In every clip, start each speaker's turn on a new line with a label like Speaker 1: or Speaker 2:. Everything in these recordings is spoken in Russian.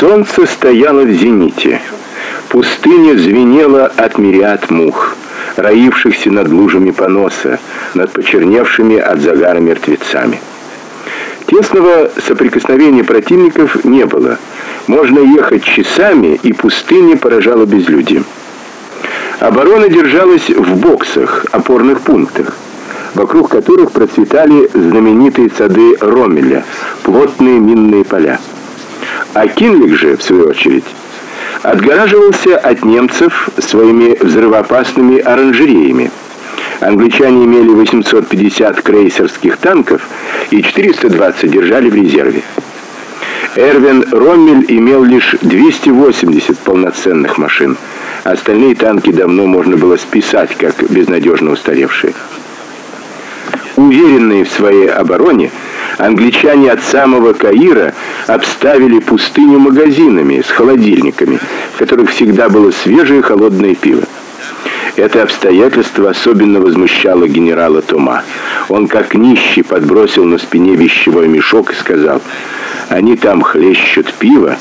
Speaker 1: Солнце стояло в зените. Пустыня звенела от мириад мух, роившихся над лужами поноса, над почерневшими от загара мертвецами. Тесного соприкосновения противников не было. Можно ехать часами, и пустыня поражала безлюдьем. Оборона держалась в боксах, опорных пунктах, вокруг которых процветали знаменитые сады Ромеля, плотные минные поля. А Кинлик же, в свою очередь, отгораживался от немцев своими взрывоопасными оранжереями. Англичане имели 850 крейсерских танков и 420 держали в резерве. Эрвин Роммель имел лишь 280 полноценных машин. Остальные танки давно можно было списать как безнадежно устаревшие. Уверенные в своей обороне, англичане от самого Каира обставили пустыню магазинами с холодильниками, в которых всегда было свежее холодное пиво. Это обстоятельство особенно возмущало генерала Тома. Он как нищий подбросил на спине вещевой мешок и сказал: "Они там хлещут пиво,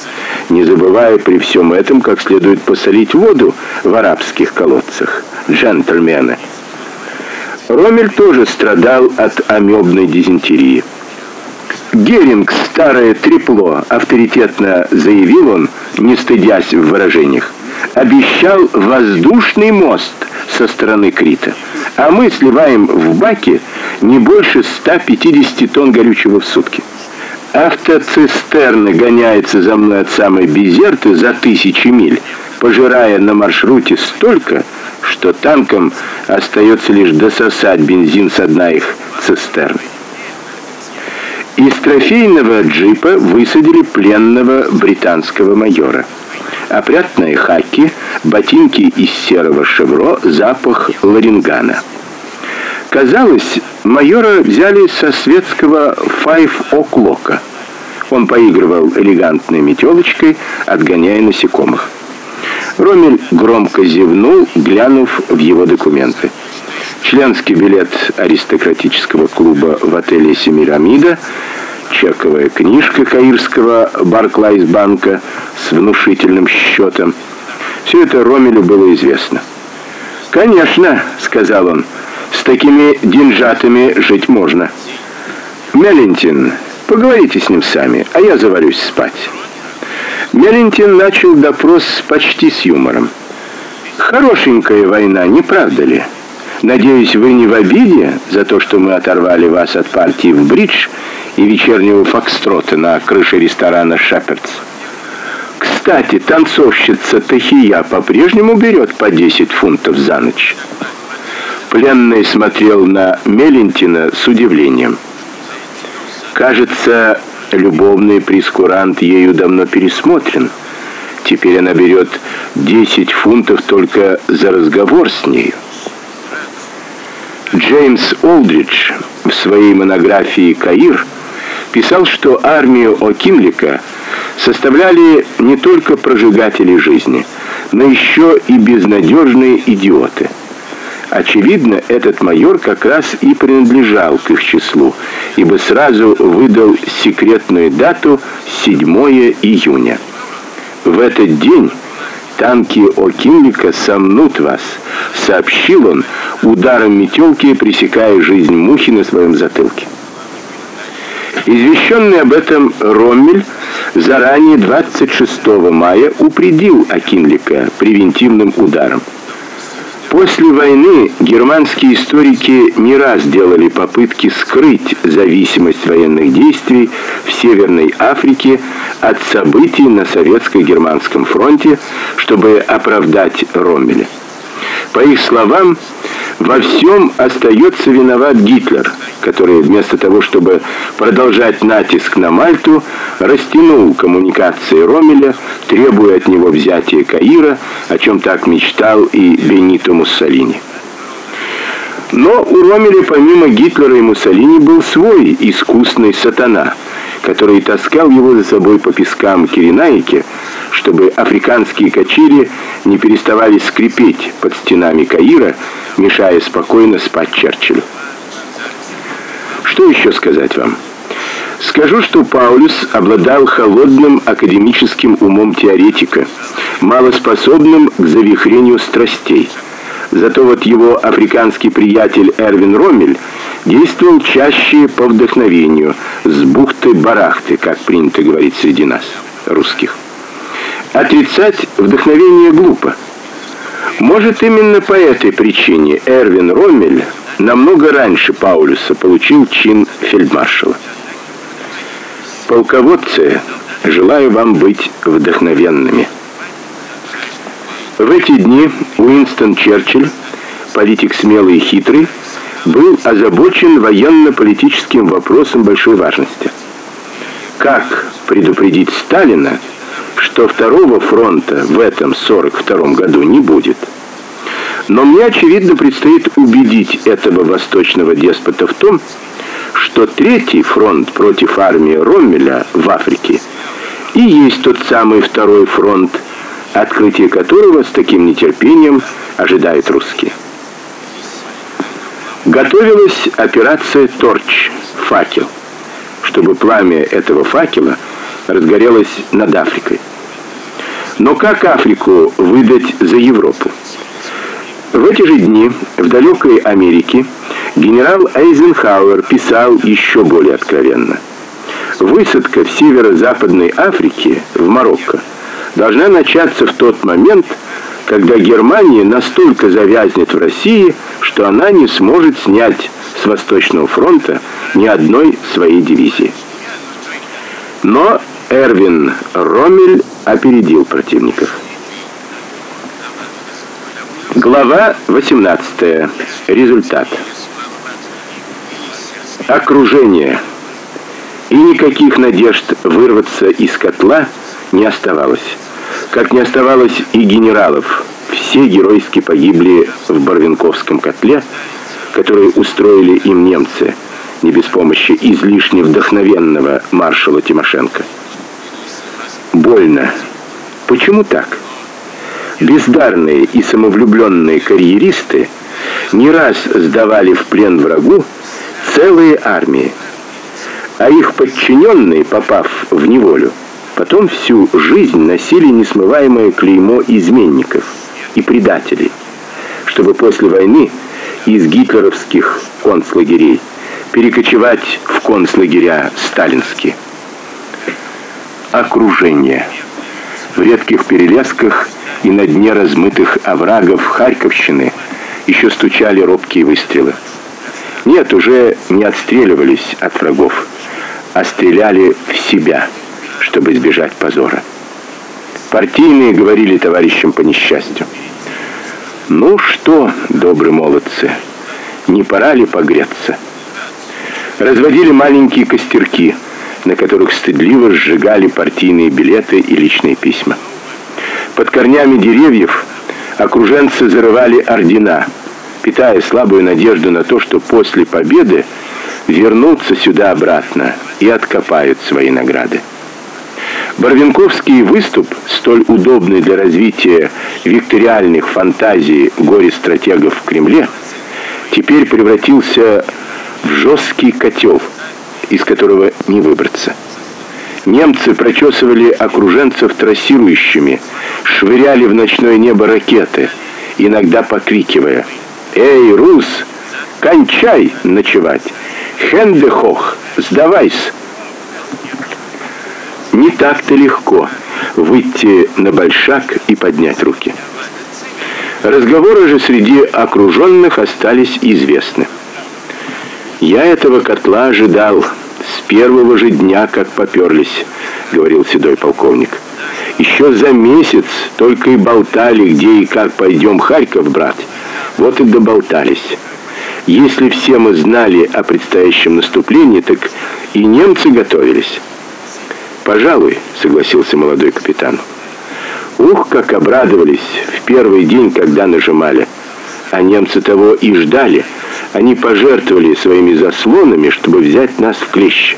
Speaker 1: не забывая при всем этом, как следует посолить воду в арабских колодцах. Джентльмены". Ромель тоже страдал от амебной дизентерии. Геринг старое трепло, авторитетно заявил он, не стыдясь в выражениях обещал воздушный мост со стороны Крита. А мы сливаем в баке не больше 150 тонн горючего в сутки. Автоцистерны гоняются за мной от самой Безерты за тысячи миль, пожирая на маршруте столько, что танкам остается лишь дососать бензин с дна их цистерны. Из трофейного джипа высадили пленного британского майора опрятные хаки, ботинки из серого шевро, запах ларингана. Казалось, майора взяли со светского «Five O'Clock». Он поигрывал элегантной метелочкой, отгоняя насекомых. Ромель громко зевнул, глянув в его документы. Членский билет аристократического клуба в отеле Семирамида чековая книжка Каирского Барклайс-банка с внушительным счетом. Все это Ромелю было известно. «Конечно», — сказал он, — «с такими деньжатами жить можно». «Мелентин, поговорите с ним сами, а я завалюсь спать». Мелентин начал допрос почти с юмором. «Хорошенькая война, не правда ли? Надеюсь, вы не в обиде за то, что мы оторвали вас от партии в бридж и вечернего фокстрота на крыше ресторана «Шепердс». Кстати, танцовщица Тахия по-прежнему берет по 10 фунтов за ночь. Пленный смотрел на Мелентина с удивлением. Кажется, любовный прескурант ею давно пересмотрен. Теперь она берет 10 фунтов только за разговор с нею. Джеймс Олдридж в своей монографии «Каир» писал, что армию Окимлика составляли не только прожигатели жизни, но еще и безнадежные идиоты. Очевидно, этот майор как раз и принадлежал к их числу, ибо сразу выдал секретную дату 7 июня. В этот день танки Окимлика сомнут вас, сообщил он, ударом метелки пресекая жизнь мухи на своем затылке. Извещенный об этом Роммель заранее 26 мая упредил Акинлика превентивным ударом. После войны германские историки не раз делали попытки скрыть зависимость военных действий в Северной Африке от событий на советско-германском фронте, чтобы оправдать Роммеля. По их словам, во всем остается виноват Гитлер, который вместо того, чтобы продолжать натиск на Мальту, растянул коммуникации Ромеля, требуя от него взятия Каира, о чем так мечтал и Бенито Муссолини. Но у Ромеля помимо Гитлера и Муссолини был свой искусный сатана, который таскал его за собой по пескам Киренайки, чтобы африканские качели не переставали скрипеть под стенами Каира, мешая спокойно спать Черчиллю. Что еще сказать вам? Скажу, что Паулюс обладал холодным академическим умом теоретика, малоспособным к завихрению страстей. Зато вот его африканский приятель Эрвин Роммель действовал чаще по вдохновению, с бухты-барахты, как принято говорить среди нас, русских. Отрицать вдохновение глупо. Может, именно по этой причине Эрвин Роммель намного раньше Паулюса получил чин фельдмаршала. Полководцы, желаю вам быть вдохновенными. В эти дни Уинстон Черчилль, политик смелый и хитрый, был озабочен военно-политическим вопросом большой важности. Как предупредить Сталина, что второго фронта в этом 42 году не будет? Но мне очевидно предстоит убедить этого восточного деспота в том, что третий фронт против армии Роммеля в Африке и есть тот самый второй фронт, открытие которого с таким нетерпением ожидают русские. Готовилась операция Торч, факел, чтобы пламя этого факела разгорелось над Африкой. Но как Африку выдать за Европу? В эти же дни в далекой Америке генерал Эйзенхауэр писал еще более откровенно. Высадка в северо-западной Африке, в Марокко, должна начаться в тот момент, когда Германия настолько завязнет в России, что она не сможет снять с Восточного фронта ни одной своей дивизии. Но Эрвин Роммель опередил противников. Глава 18. Результат. Окружение. И никаких надежд вырваться из котла не оставалось. Как не оставалось и генералов. Все геройски погибли в Барвинковском котле, который устроили им немцы, не без помощи излишне вдохновенного маршала Тимошенко. Больно. Почему так? бездарные и самовлюбленные карьеристы не раз сдавали в плен врагу целые армии, а их подчиненные, попав в неволю, потом всю жизнь носили несмываемое клеймо изменников и предателей, чтобы после войны из гитлеровских концлагерей перекочевать в концлагеря сталинские. Окружение. В редких перелесках и на дне размытых оврагов Харьковщины еще стучали робкие выстрелы. Нет, уже не отстреливались от врагов, а стреляли в себя, чтобы избежать позора. Партийные говорили товарищам по несчастью. «Ну что, добрые молодцы, не пора ли погреться?» Разводили маленькие костерки, на которых стыдливо сжигали партийные билеты и личные письма. Под корнями деревьев окруженцы зарывали ордена, питая слабую надежду на то, что после победы вернутся сюда обратно и откопают свои награды. Барвинковский выступ, столь удобный для развития викториальных фантазий горе-стратегов в Кремле, теперь превратился в жесткий котел, из которого не выбраться. Немцы прочесывали окруженцев трассирующими, швыряли в ночное небо ракеты, иногда покрикивая «Эй, рус, кончай ночевать! Хендехох, сдавайся!» Не так-то легко выйти на большак и поднять руки. Разговоры же среди окруженных остались известны. «Я этого котла ожидал», с первого же дня, как поперлись, говорил седой полковник. Еще за месяц только и болтали, где и как пойдем Харьков брать. Вот и доболтались. Если все мы знали о предстоящем наступлении, так и немцы готовились. Пожалуй, согласился молодой капитан. Ух, как обрадовались в первый день, когда нажимали. А немцы того и ждали. Они пожертвовали своими заслонами, чтобы взять нас в клещ.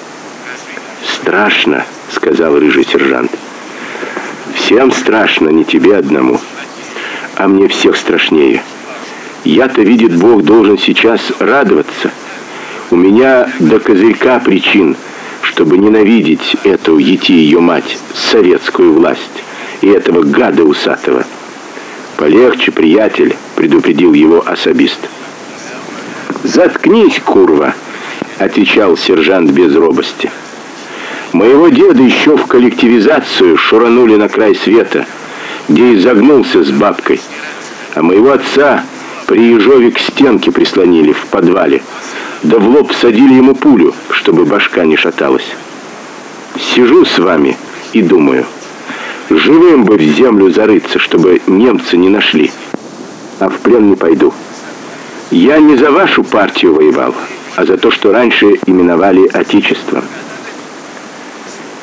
Speaker 1: «Страшно», — сказал рыжий сержант. «Всем страшно, не тебе одному. А мне всех страшнее. Я-то, видит Бог, должен сейчас радоваться. У меня до козырька причин, чтобы ненавидеть эту ети ее мать, советскую власть и этого гада усатого. Полегче, приятель, предупредил его особист. Заткнись, курва, отвечал сержант без робости. Моего деда еще в коллективизацию шуранули на край света, где и загнулся с бабкой. А моего отца при Ежове к стенке прислонили в подвале. Да в лоб садили ему пулю, чтобы башка не шаталась. Сижу с вами и думаю, живым бы в землю зарыться, чтобы немцы не нашли. А в плен не пойду. Я не за вашу партию воевал, а за то, что раньше именовали Отечеством.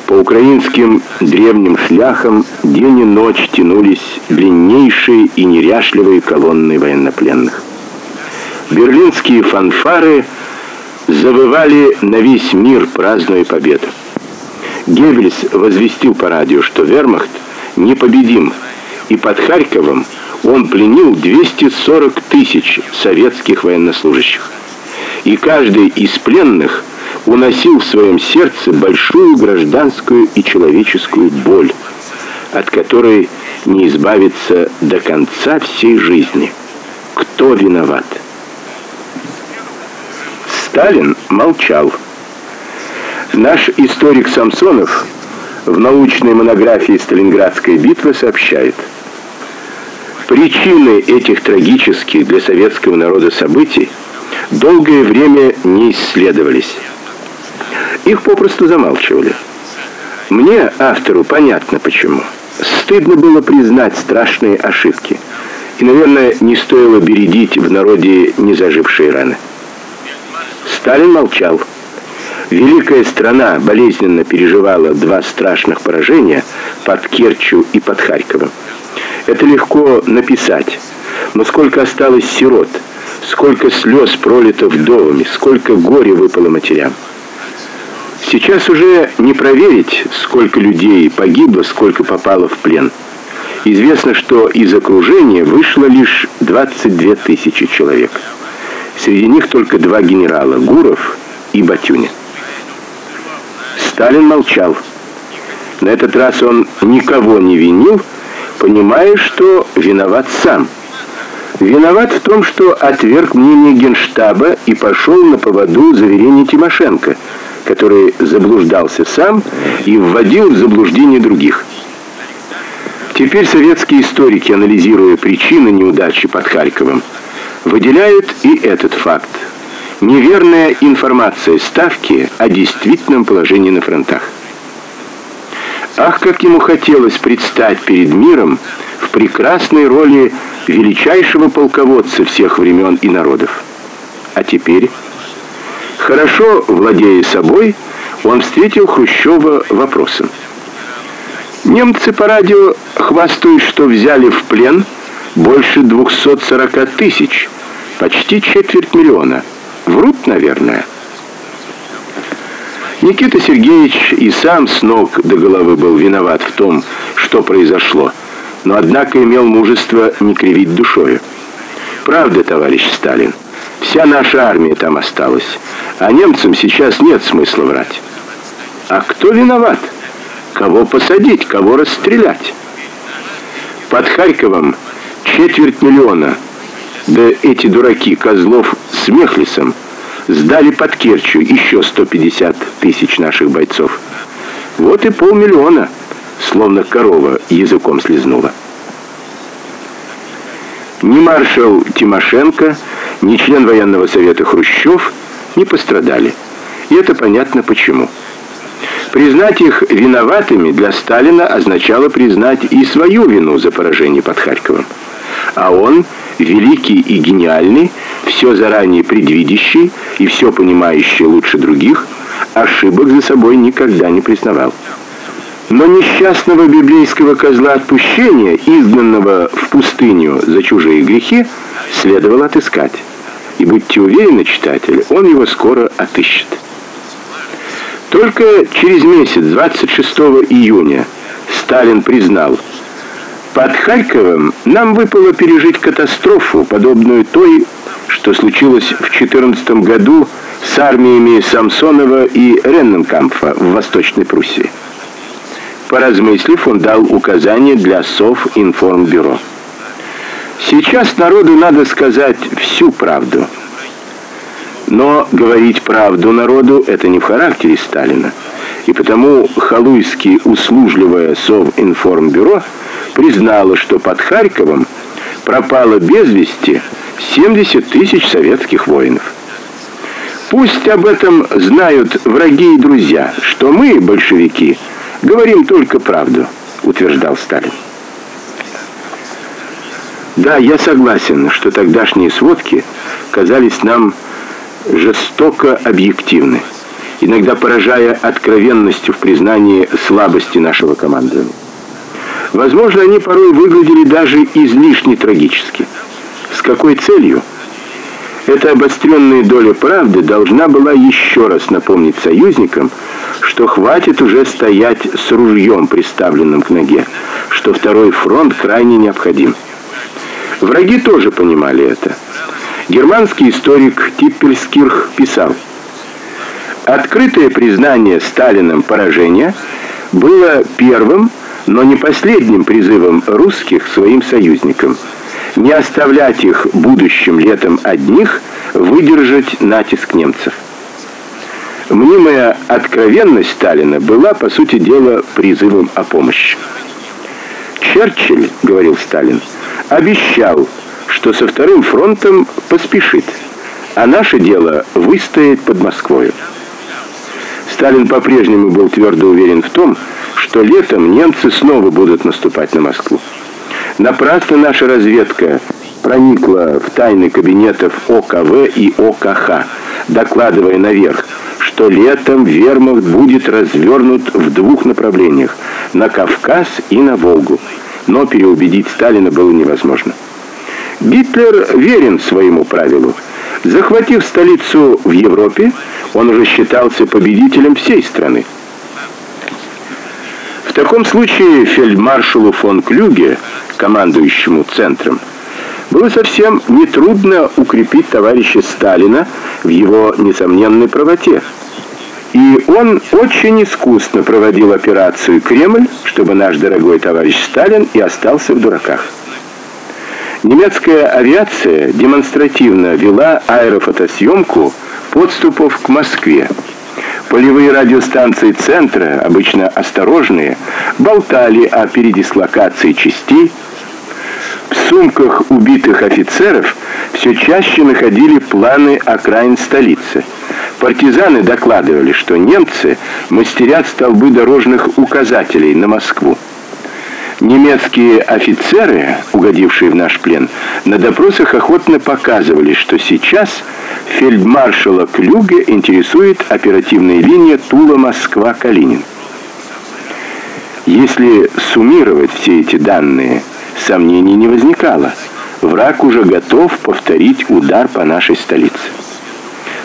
Speaker 1: По украинским древним шляхам день и ночь тянулись длиннейшие и неряшливые колонны военнопленных. Берлинские фанфары завывали на весь мир, празднуя победу. Геббельс возвестил по радио, что вермахт непобедим, и под Харьковом он пленил 240 тысяч советских военнослужащих. И каждый из пленных уносил в своем сердце большую гражданскую и человеческую боль, от которой не избавиться до конца всей жизни. Кто виноват? Сталин молчал. Наш историк Самсонов в научной монографии Сталинградской битвы сообщает: Причины этих трагических для советского народа событий долгое время не исследовались. Их попросту замалчивали. Мне, автору, понятно почему. Стыдно было признать страшные ошибки. И, наверное, не стоило бередить в народе незажившие раны. Сталин молчал. Великая страна болезненно переживала два страшных поражения под Керчью и под Харьковом. Это легко написать. Но сколько осталось сирот, сколько слез пролито вдовами, сколько горя выпало матерям. Сейчас уже не проверить, сколько людей погибло, сколько попало в плен. Известно, что из окружения вышло лишь 22 тысячи человек. Среди них только два генерала Гуров и Батюня. Сталин молчал. На этот раз он никого не винил, понимая, что виноват сам. Виноват в том, что отверг мнение Генштаба и пошел на поводу заверений Тимошенко – который заблуждался сам и вводил в заблуждение других. Теперь советские историки, анализируя причины неудачи под Харьковом, выделяют и этот факт. Неверная информация ставки о действительном положении на фронтах. Ах, как ему хотелось предстать перед миром в прекрасной роли величайшего полководца всех времен и народов. А теперь Хорошо владея собой, он встретил Хрущева вопросом. Немцы по радио хвастают, что взяли в плен больше 240 тысяч, почти четверть миллиона. Врут, наверное. Никита Сергеевич и сам с ног до головы был виноват в том, что произошло, но однако имел мужество не кривить душою. Правда, товарищ Сталин, вся наша армия там осталась. А немцам сейчас нет смысла врать. А кто виноват? Кого посадить, кого расстрелять? Под Харьковом четверть миллиона. Да эти дураки Козлов с Мехлисом сдали под Керчью еще 150 тысяч наших бойцов. Вот и полмиллиона, словно корова языком слезнула. Ни маршал Тимошенко, ни член военного совета Хрущев не пострадали. И это понятно почему. Признать их виноватыми для Сталина означало признать и свою вину за поражение под Харьковом. А он, великий и гениальный, все заранее предвидящий и все понимающий лучше других, ошибок за собой никогда не признавал. Но несчастного библейского козла отпущения, изгнанного в пустыню за чужие грехи, следовало отыскать. И будьте уверены, читатель, он его скоро отыщет. Только через месяц, 26 июня, Сталин признал, под Харьковом нам выпало пережить катастрофу, подобную той, что случилось в 14 году с армиями Самсонова и Ренненкампфа в Восточной Пруссии. Поразмыслив, он дал указания для Совинформбюро. Сейчас народу надо сказать всю правду. Но говорить правду народу это не в характере Сталина. И потому Халуйский услужливое Совинформбюро признало, что под Харьковом пропало без вести 70 тысяч советских воинов. Пусть об этом знают враги и друзья, что мы, большевики, говорим только правду, утверждал Сталин. Да, я согласен, что тогдашние сводки казались нам жестоко объективны, иногда поражая откровенностью в признании слабости нашего командования. Возможно, они порой выглядели даже излишне трагически. С какой целью? Эта обостренная доля правды должна была еще раз напомнить союзникам, что хватит уже стоять с ружьем, приставленным к ноге, что второй фронт крайне необходим. Враги тоже понимали это. Германский историк Типпельскирх писал: Открытое признание Сталином поражения было первым, но не последним призывом русских своим союзникам не оставлять их будущим летом одних, выдержать натиск немцев. Мнимая откровенность Сталина была, по сути дела, призывом о помощи. Черчилль, говорил Сталин, обещал, что со вторым фронтом поспешит, а наше дело выстоять под Москвой. Сталин по-прежнему был твердо уверен в том, что летом немцы снова будут наступать на Москву. Напрасно наша разведка проникла в тайны кабинетов ОКВ и ОКХ, докладывая наверх, что летом вермахт будет развернут в двух направлениях: на Кавказ и на Волгу. Но переубедить Сталина было невозможно. Гитлер верен своему правилу. Захватив столицу в Европе, он уже считался победителем всей страны. В таком случае фельдмаршалу фон Клюге командующему центром, было совсем нетрудно укрепить товарища Сталина в его несомненной правоте. И он очень искусно проводил операцию Кремль, чтобы наш дорогой товарищ Сталин и остался в дураках. Немецкая авиация демонстративно вела аэрофотосъемку подступов к Москве. Полевые радиостанции центра, обычно осторожные, болтали о передислокации частей, в сумках убитых офицеров все чаще находили планы окраин столицы. Партизаны докладывали, что немцы мастерят столбы дорожных указателей на Москву. Немецкие офицеры, угодившие в наш плен, на допросах охотно показывали, что сейчас фельдмаршала Клюге интересует оперативная линия Тула-Москва-Калинин. Если суммировать все эти данные, Сомнений не возникало. Враг уже готов повторить удар по нашей столице.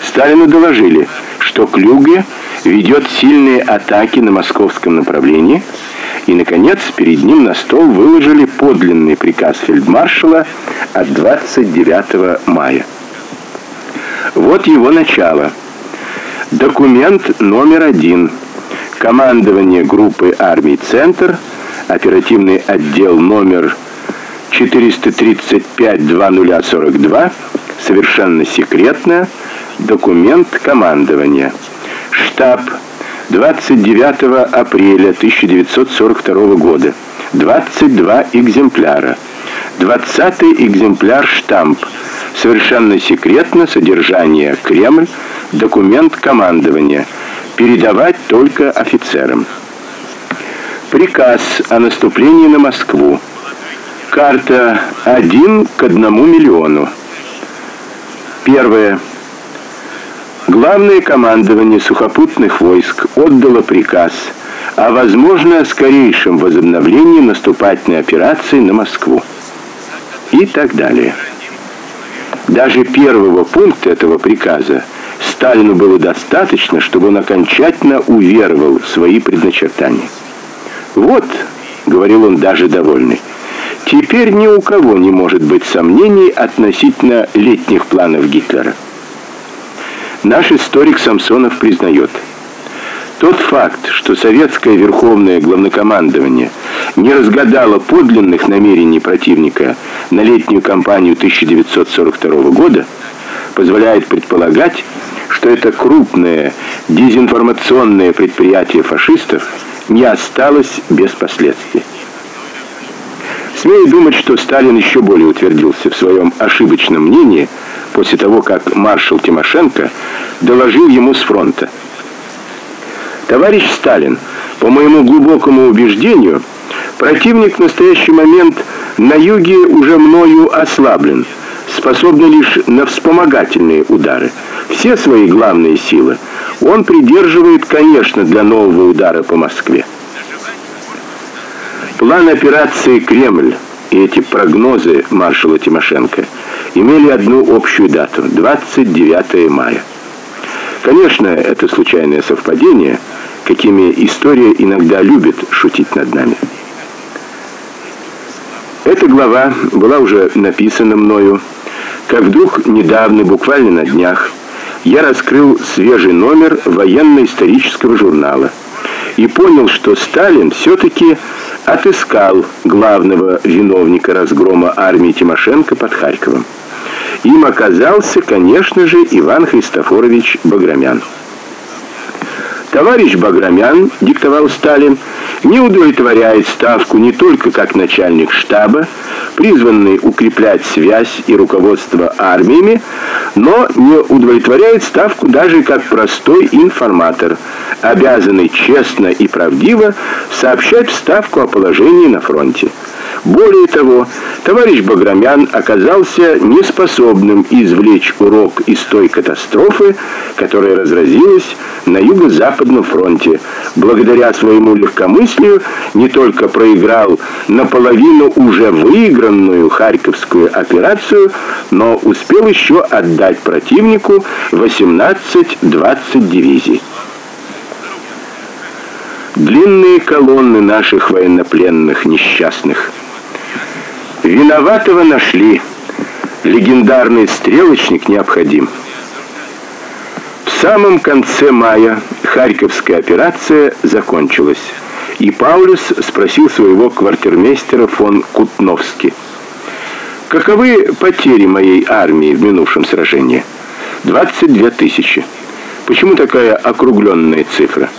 Speaker 1: Сталину доложили, что Клюге ведет сильные атаки на московском направлении, и наконец перед ним на стол выложили подлинный приказ фельдмаршала от 29 мая. Вот его начало. Документ номер один. Командование группы армий Центр оперативный отдел номер 435-2042, совершенно секретно, документ командования. Штаб 29 апреля 1942 года. 22 экземпляра. 20 экземпляр штамп. Совершенно секретно содержание Кремль, документ командования. Передавать только офицерам. Приказ о наступлении на Москву. Карта 1 к 1 миллиону. Первое. Главное командование сухопутных войск отдало приказ о возможно скорейшем возобновлении наступательной операции на Москву. И так далее. Даже первого пункта этого приказа Сталину было достаточно, чтобы он окончательно уверовал в свои предначертания. Вот, говорил он даже довольный. Теперь ни у кого не может быть сомнений относительно летних планов Гитлера. Наш историк Самсонов признает, тот факт, что советское верховное главнокомандование не разгадало подлинных намерений противника на летнюю кампанию 1942 года, позволяет предполагать, что это крупное дезинформационное предприятие фашистов не осталось без последствий. Смею думать, что Сталин еще более утвердился в своем ошибочном мнении после того, как маршал Тимошенко доложил ему с фронта. Товарищ Сталин, по моему глубокому убеждению, противник в настоящий момент на юге уже мною ослаблен, способный лишь на вспомогательные удары. Все свои главные силы он придерживает, конечно, для нового удара по Москве. План операции Кремль и эти прогнозы маршала Тимошенко имели одну общую дату 29 мая. Конечно, это случайное совпадение, какими история иногда любит шутить над нами. Эта глава была уже написана мною, как вдруг недавно, буквально на днях, я раскрыл свежий номер военно-исторического журнала и понял, что Сталин все таки отыскал главного виновника разгрома армии Тимошенко под Харьковом. Им оказался, конечно же, Иван Христофорович Баграмян. Товарищ Баграмян, диктовал Сталин, не удовлетворяет ставку не только как начальник штаба, призванный укреплять связь и руководство армиями, но не удовлетворяет ставку даже как простой информатор, обязанный честно и правдиво сообщать в ставку о положении на фронте. Более того, товарищ Баграмян оказался неспособным извлечь урок из той катастрофы, которая разразилась на юго-западном фронте. Благодаря своему легкомыслию не только проиграл наполовину уже выигранную Харьковскую операцию, но успел еще отдать противнику 18-20 дивизий. Длинные колонны наших военнопленных несчастных – Виноватого нашли. Легендарный стрелочник необходим. В самом конце мая Харьковская операция закончилась, и Паулюс спросил своего квартирмейстера фон Кутновски: "Каковы потери моей армии в минувшем сражении?" «22 тысячи. Почему такая округленная цифра?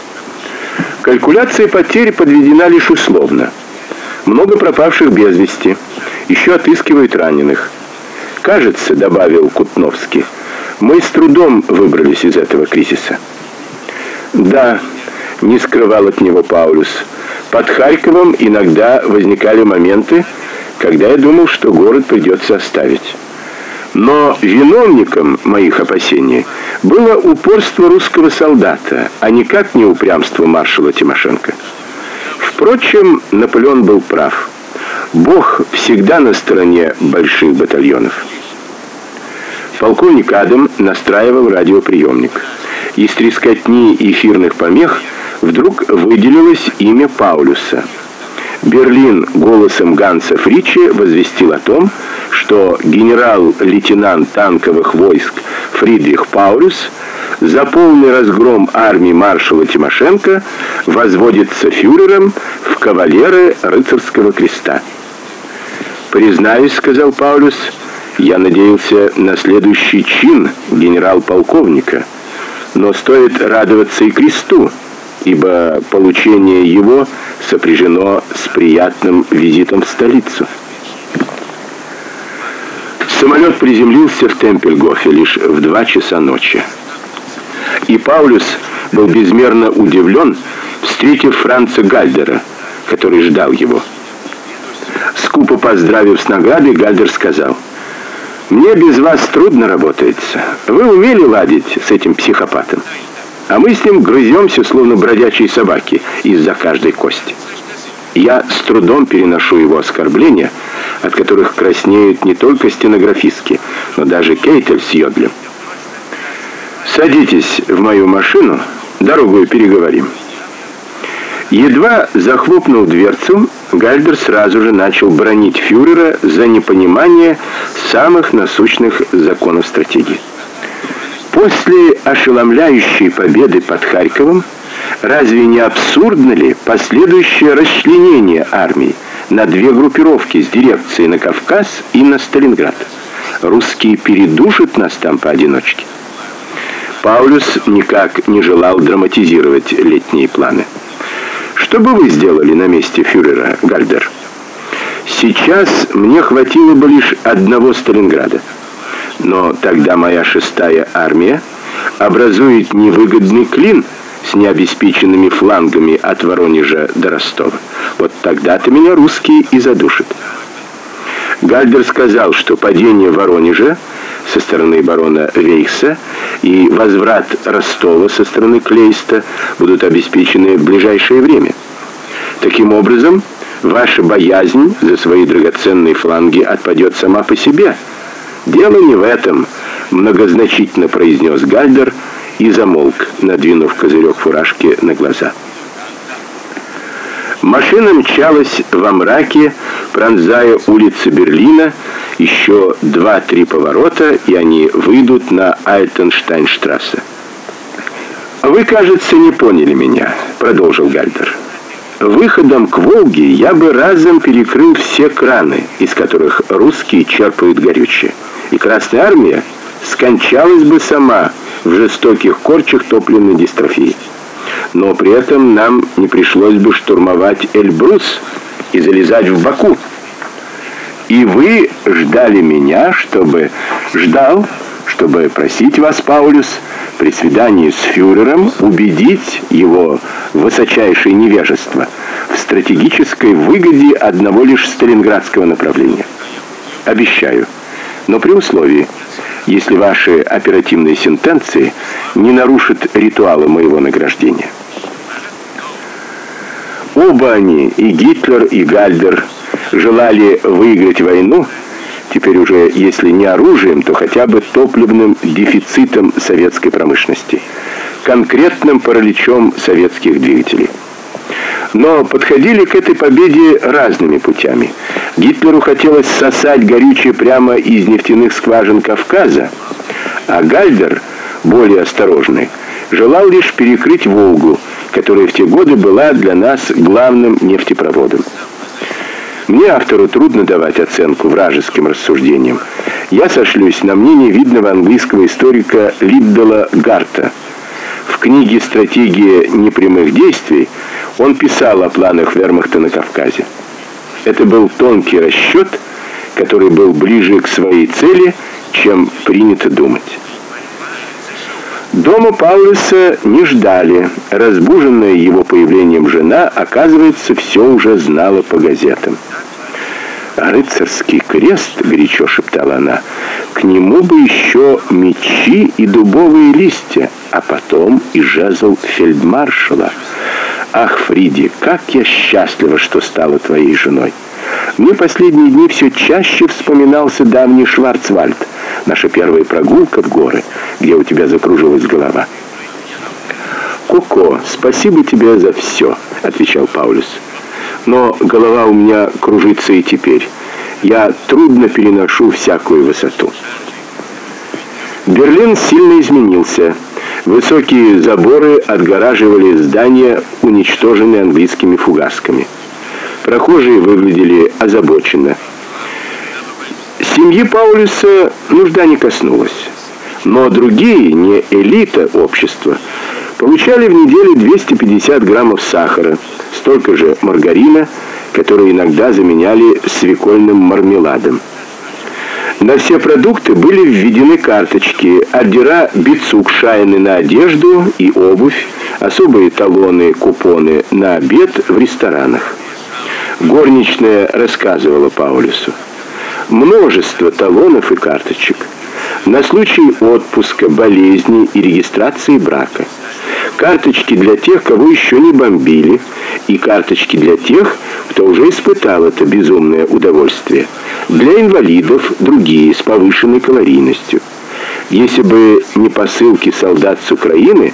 Speaker 1: Калькуляция потерь подведена лишь условно. Много пропавших без вести еще отыскивают раненых. Кажется, добавил Кутновский, мы с трудом выбрались из этого кризиса. Да, не скрывал от него Паулюс. Под Харьковом иногда возникали моменты, когда я думал, что город придется оставить. Но виновником моих опасений было упорство русского солдата, а никак не упрямство маршала Тимошенко. Впрочем, Наполеон был прав. Бог всегда на стороне больших батальонов. Полковник Адам настраивал радиоприемник. Из трескотни эфирных помех вдруг выделилось имя Паулюса. Берлин голосом Ганса Фричи возвестил о том, что генерал-лейтенант танковых войск Фридрих Паулюс за полный разгром армии маршала Тимошенко возводится фюрером в кавалеры рыцарского креста. «Признаюсь», — сказал Паулюс, — «я надеялся на следующий чин генерал-полковника, но стоит радоваться и кресту, ибо получение его сопряжено с приятным визитом в столицу». Самолет приземлился в Темпельгофе лишь в два часа ночи. И Паулюс был безмерно удивлен, встретив Франца Гальдера, который ждал его. Скупо поздравив с наградой, Гальдер сказал: "Мне без вас трудно работается. Вы умели ладить с этим психопатом, а мы с ним грыземся, словно бродячие собаки, из-за каждой кости. Я с трудом переношу его оскорбления, от которых краснеют не только стенографистки, но даже Кейтель с Йодлем. Садитесь в мою машину, дорогу переговорим". Едва захлопнул дверцу, Гальдер сразу же начал бронить фюрера за непонимание самых насущных законов стратегии. После ошеломляющей победы под Харьковом разве не абсурдно ли последующее расчленение армии на две группировки с дирекцией на Кавказ и на Сталинград? Русские передушат нас там поодиночке. Паулюс никак не желал драматизировать летние планы. Что бы вы сделали на месте фюрера, Гальдер? Сейчас мне хватило бы лишь одного Сталинграда. Но тогда моя шестая армия образует невыгодный клин с необеспеченными флангами от Воронежа до Ростова. Вот тогда-то меня русские и задушат. Гальдер сказал, что падение Воронежа со стороны барона Вейхса и возврат Ростова со стороны Клейста будут обеспечены в ближайшее время. Таким образом, ваша боязнь за свои драгоценные фланги отпадет сама по себе – «Дело не в этом», — многозначительно произнес Гальдер и замолк, надвинув козырек фуражки на глаза. Машина мчалась во мраке, пронзая улицы Берлина, еще два-три поворота, и они выйдут на Альтенштейнштрассе. «Вы, кажется, не поняли меня», — продолжил Гальдер. «Выходом к Волге я бы разом перекрыл все краны, из которых русские черпают горючее и Красная Армия скончалась бы сама в жестоких корчах топливной дистрофии. Но при этом нам не пришлось бы штурмовать Эльбрус и залезать в Баку. И вы ждали меня, чтобы... Ждал, чтобы просить вас, Паулюс, при свидании с фюрером убедить его высочайшее невежество в стратегической выгоде одного лишь сталинградского направления. Обещаю но при условии, если ваши оперативные сентенции не нарушат ритуалы моего награждения. Оба они, и Гитлер, и Гальдер, желали выиграть войну, теперь уже, если не оружием, то хотя бы топливным дефицитом советской промышленности, конкретным параличом советских двигателей но подходили к этой победе разными путями. Гитлеру хотелось сосать горючее прямо из нефтяных скважин Кавказа, а Гальдер, более осторожный, желал лишь перекрыть Волгу, которая в те годы была для нас главным нефтепроводом. Мне, автору, трудно давать оценку вражеским рассуждениям. Я сошлюсь на мнение видного английского историка Лиддела Гарта. В книге «Стратегия непрямых действий» Он писал о планах вермахта на Кавказе. Это был тонкий расчет, который был ближе к своей цели, чем принято думать. Дома Паулюса не ждали. Разбуженная его появлением жена, оказывается, все уже знала по газетам. «Рыцарский крест», — горячо шептала она, — «к нему бы еще мечи и дубовые листья, а потом и жезл фельдмаршала». Ах, Фриди, как я счастлива, что стала твоей женой. Мне последние дни все чаще вспоминался давний Шварцвальд, наша первая прогулка в горы, где у тебя закружилась голова. «Коко, спасибо тебе за все», — отвечал Паулюс. «Но голова у меня кружится и теперь. Я трудно переношу всякую высоту». Берлин сильно изменился. Высокие заборы отгораживали здания, уничтоженные английскими фугасками. Прохожие выглядели озабоченно. Семьи Паулюса нужда не коснулась. Но другие, не элита общества, получали в неделю 250 граммов сахара, столько же маргарина, который иногда заменяли свекольным мармеладом. На все продукты были введены карточки, ордера бицук-шайны на одежду и обувь, особые талоны, купоны на обед в ресторанах. Горничная рассказывала Паулюсу. Множество талонов и карточек на случай отпуска, болезни и регистрации брака. Карточки для тех, кого еще не бомбили, и карточки для тех, кто уже испытал это безумное удовольствие. Для инвалидов другие с повышенной калорийностью. Если бы не посылки солдат с Украины,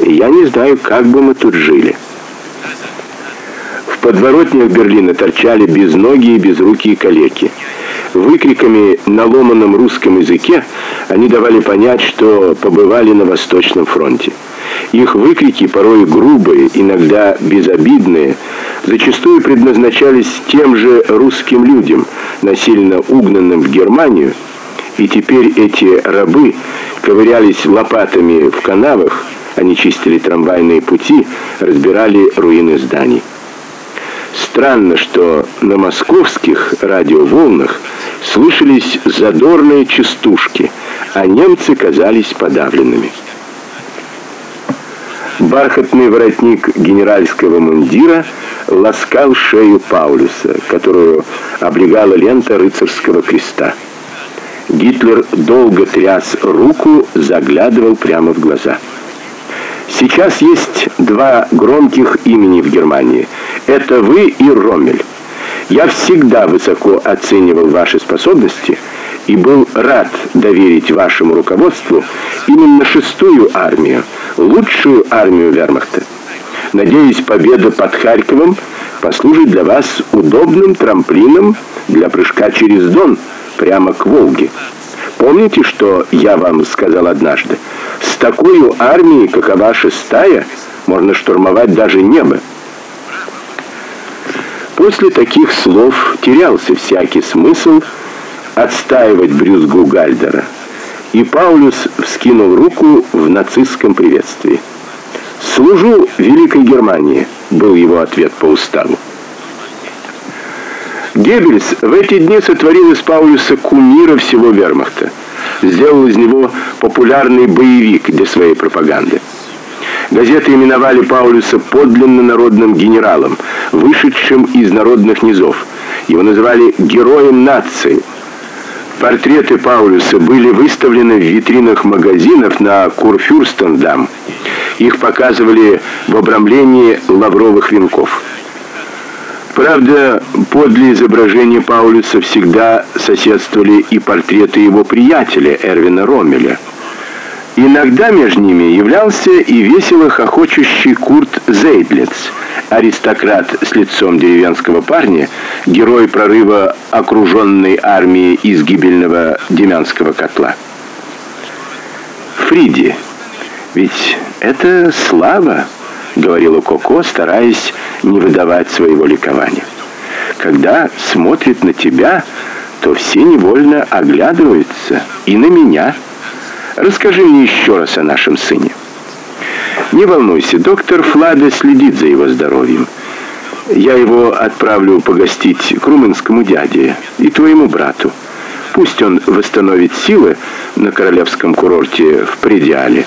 Speaker 1: я не знаю, как бы мы тут жили. В подворотнях Берлина торчали безногие и безрукие калеки. Выкриками на ломаном русском языке они давали понять, что побывали на Восточном фронте. Их выкрики, порой грубые, иногда безобидные, зачастую предназначались тем же русским людям, насильно угнанным в Германию, и теперь эти рабы ковырялись лопатами в канавах, они чистили трамвайные пути, разбирали руины зданий. Странно, что на московских радиоволнах слышались задорные частушки, а немцы казались подавленными. Бархатный воротник генеральского мундира ласкал шею Паулюса, которую облегала лента рыцарского креста. Гитлер долго тряс руку, заглядывал прямо в глаза. Сейчас есть два громких имени в Германии. Это вы и Роммель. Я всегда высоко оценивал ваши способности и был рад доверить вашему руководству именно шестую армию, лучшую армию Вермахта. Надеюсь, победа под Харьковом послужит для вас удобным трамплином для прыжка через Дон прямо к Волге. Помните, что я вам сказал однажды? С такой армией, какова шестая, можно штурмовать даже небо. После таких слов терялся всякий смысл отстаивать брюзгу Гальдера, и Паулюс вскинул руку в нацистском приветствии. «Служу Великой Германии», — был его ответ по уставу. Геббельс в эти дни сотворил из Паулюса кумира всего вермахта. Сделал из него популярный боевик для своей пропаганды. Газеты именовали Паулюса подлинно народным генералом, вышедшим из народных низов. Его называли героем нации. Портреты Паулюса были выставлены в витринах магазинов на Курфюрстендам. Их показывали в обрамлении лавровых венков. Правда, подле изображения Паулюса всегда соседствовали и портреты его приятеля Эрвина Роммеля. Иногда между ними являлся и весело хохочущий Курт Зейдлиц, аристократ с лицом деревенского парня, герой прорыва окруженной армии из гибельного Демянского котла. Фриди, ведь это слава, говорила Коко, стараясь не выдавать своего ликования. Когда смотрит на тебя, то все невольно оглядываются и на меня. Расскажи мне еще раз о нашем сыне. Не волнуйся, доктор Флабе следит за его здоровьем. Я его отправлю погостить к румынскому дяде и твоему брату. Пусть он восстановит силы на королевском курорте в Предиале.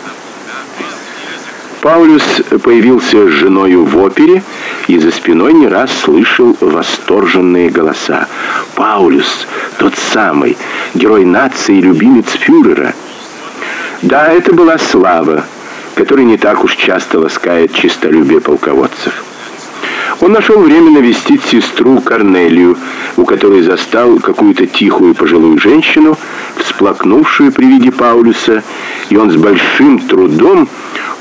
Speaker 1: Паулюс появился с женою в опере и за спиной не раз слышал восторженные голоса. Паулюс, тот самый, герой нации любимец фюрера. Да, это была слава, которая не так уж часто ласкает честолюбие полководцев. Он нашел время навестить сестру Корнелию, у которой застал какую-то тихую пожилую женщину, всплакнувшую при виде Паулюса, и он с большим трудом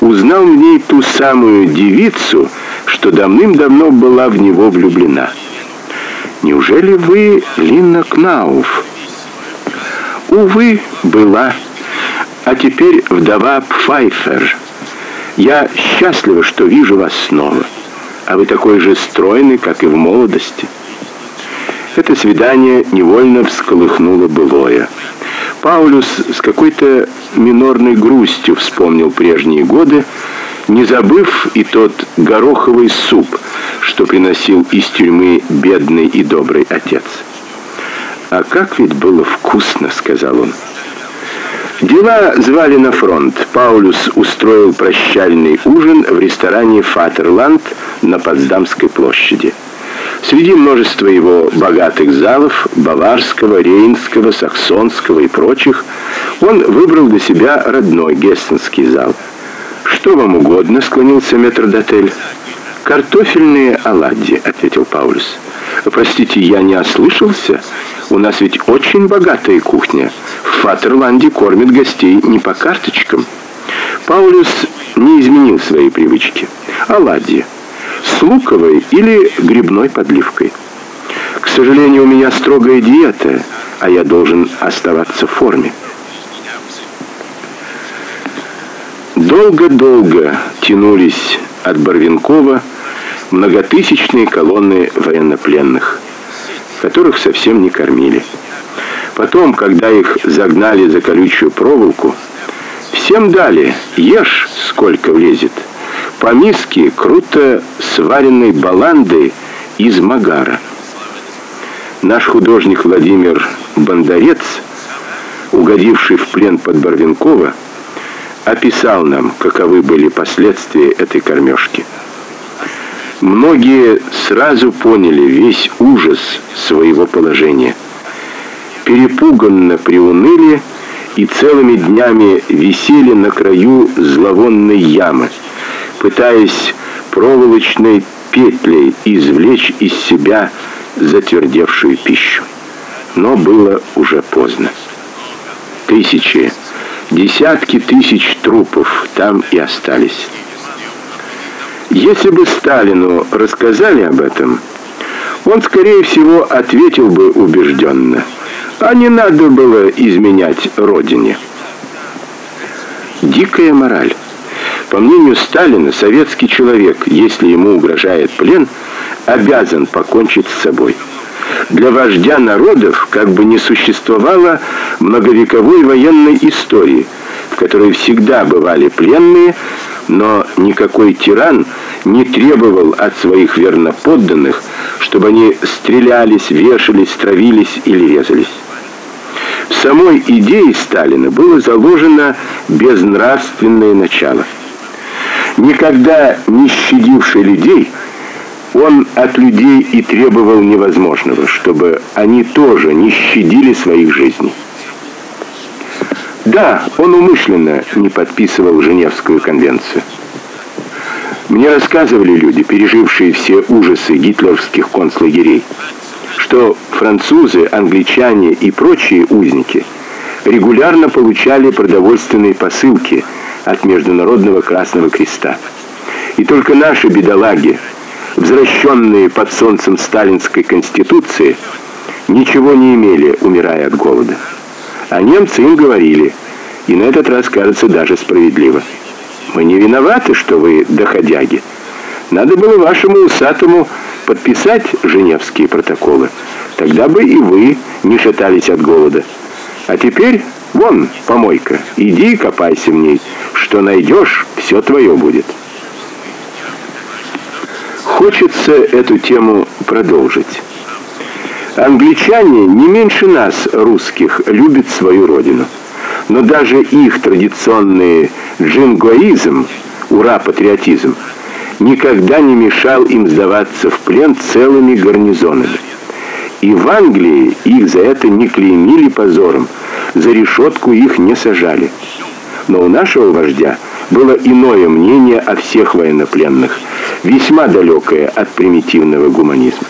Speaker 1: узнал в ней ту самую девицу, что давным-давно была в него влюблена. «Неужели вы Линна Кнауф?» «Увы, была. А теперь вдова Пфайфер. Я счастлива, что вижу вас снова» а вы такой же стройный, как и в молодости. Это свидание невольно всколыхнуло былое. Паулюс с какой-то минорной грустью вспомнил прежние годы, не забыв и тот гороховый суп, что приносил из тюрьмы бедный и добрый отец. «А как ведь было вкусно!» — сказал он. Дела звали на фронт. Паулюс устроил прощальный ужин в ресторане «Фатерланд» на Потсдамской площади. Среди множества его богатых залов, баварского, рейнского, саксонского и прочих, он выбрал для себя родной гессенский зал. «Что вам угодно?» — склонился метрдотель. «Картофельные оладьи», — ответил Паулюс. «Простите, я не ослышался? У нас ведь очень богатая кухня. В Фатерланде кормят гостей не по карточкам». Паулюс не изменил свои привычки. Оладьи. С луковой или грибной подливкой. К сожалению, у меня строгая диета, а я должен оставаться в форме. Долго-долго тянулись от Барвинкова многотысячные колонны военнопленных, которых совсем не кормили. Потом, когда их загнали за колючую проволоку, всем дали, ешь сколько влезет. По миске круто сваренной баланды из магара. Наш художник Владимир Бондарец, угодивший в плен под Барвинкова, описал нам, каковы были последствия этой кормежки. Многие сразу поняли весь ужас своего положения. Перепуганно приуныли и целыми днями висели на краю зловонной ямы, пытаясь проволочной петлей извлечь из себя затвердевшую пищу. Но было уже поздно. Тысячи, десятки тысяч трупов там и остались. Если бы Сталину рассказали об этом, он, скорее всего, ответил бы убежденно, а не надо было изменять родине. Дикая мораль. По мнению Сталина, советский человек, если ему угрожает плен, обязан покончить с собой. Для вождя народов как бы не существовало многовековой военной истории, в которой всегда бывали пленные, но никакой тиран не требовал от своих верноподданных, чтобы они стрелялись, вешались, травились или резались. В самой идее Сталина было заложено безнравственное начало. Никогда не щадивший людей, он от людей и требовал невозможного, чтобы они тоже не щадили своих жизней. Да, он умышленно не подписывал Женевскую конвенцию. Мне рассказывали люди, пережившие все ужасы гитлеровских концлагерей, что французы, англичане и прочие узники регулярно получали продовольственные посылки от Международного Красного Креста. И только наши бедолаги, возвращенные под солнцем сталинской конституции, ничего не имели, умирая от голода. А немцы им говорили, и на этот раз, кажется, даже справедливо. Мы не виноваты, что вы доходяги. Надо было вашему усатому подписать Женевские протоколы. Тогда бы и вы не шатались от голода. А теперь вон помойка. Иди копайся в ней. Что найдешь, все твое будет. Хочется эту тему продолжить. Англичане не меньше нас, русских, любят свою родину. Но даже их традиционный джингоизм, ура-патриотизм, никогда не мешал им сдаваться в плен целыми гарнизонами. И в Англии их за это не клеймили позором, за решетку их не сажали. Но у нашего вождя было иное мнение о всех военнопленных, весьма далекое от примитивного гуманизма.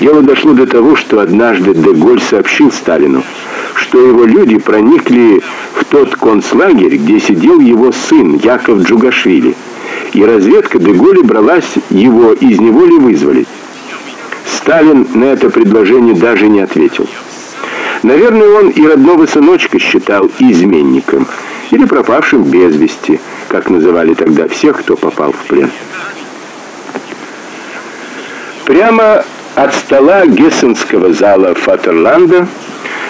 Speaker 1: Дело дошло до того, что однажды Деголь сообщил Сталину, что его люди проникли в тот концлагерь, где сидел его сын Яков Джугашвили, и разведка Деголя бралась его из неволи вызволить. Сталин на это предложение даже не ответил. Наверное, он и родного сыночка считал изменником или пропавшим без вести, как называли тогда всех, кто попал в плен. Прямо от стола Гессенского зала Фатерланда,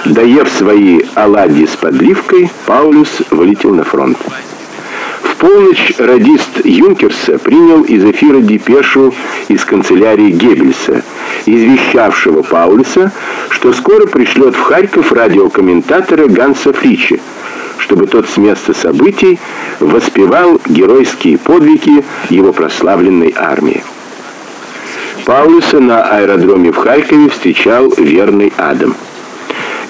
Speaker 1: доев свои оладьи с подливкой, Паулюс вылетел на фронт. В полночь радист Юнкерса принял из эфира депешу из канцелярии Геббельса, извещавшего Паулюса, что скоро пришлет в Харьков радиокомментатора Ганса Фричи, чтобы тот с места событий воспевал геройские подвиги его прославленной армии. Паулюса на аэродроме в Харькове встречал верный Адам.